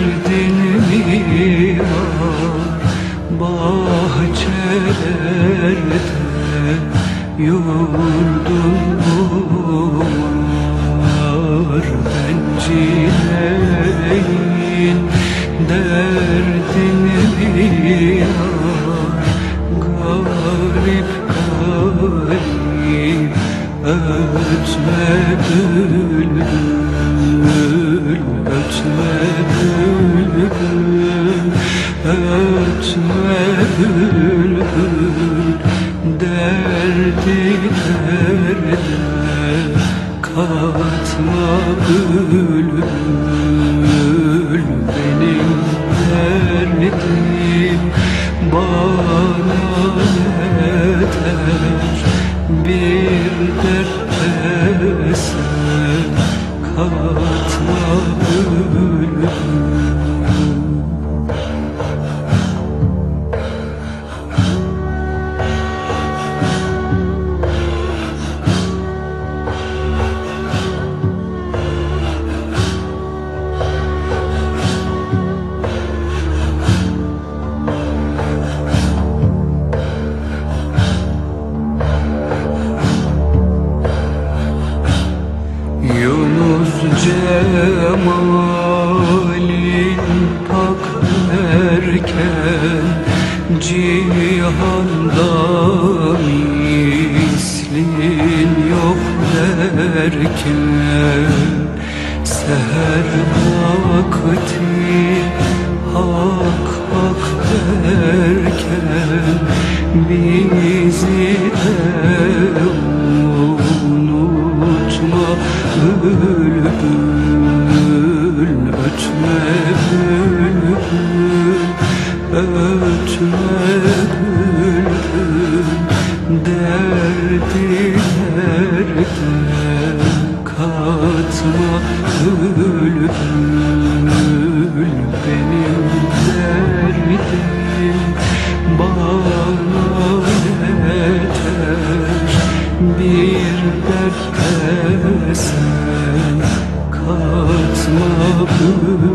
verdin mi bahçelerde yurdum var bencileyin derdini mi garip garip ötme bülbül etme bülbül Derdi derde katma bülbül Benim derdim bana yeter bir dert cemalin pak erken Cihanda mislin yok derken Seher vakti Ötme bülbül Derdi derde katma bülbül Benim derdim bana yeter Bir dert sen katma bülbül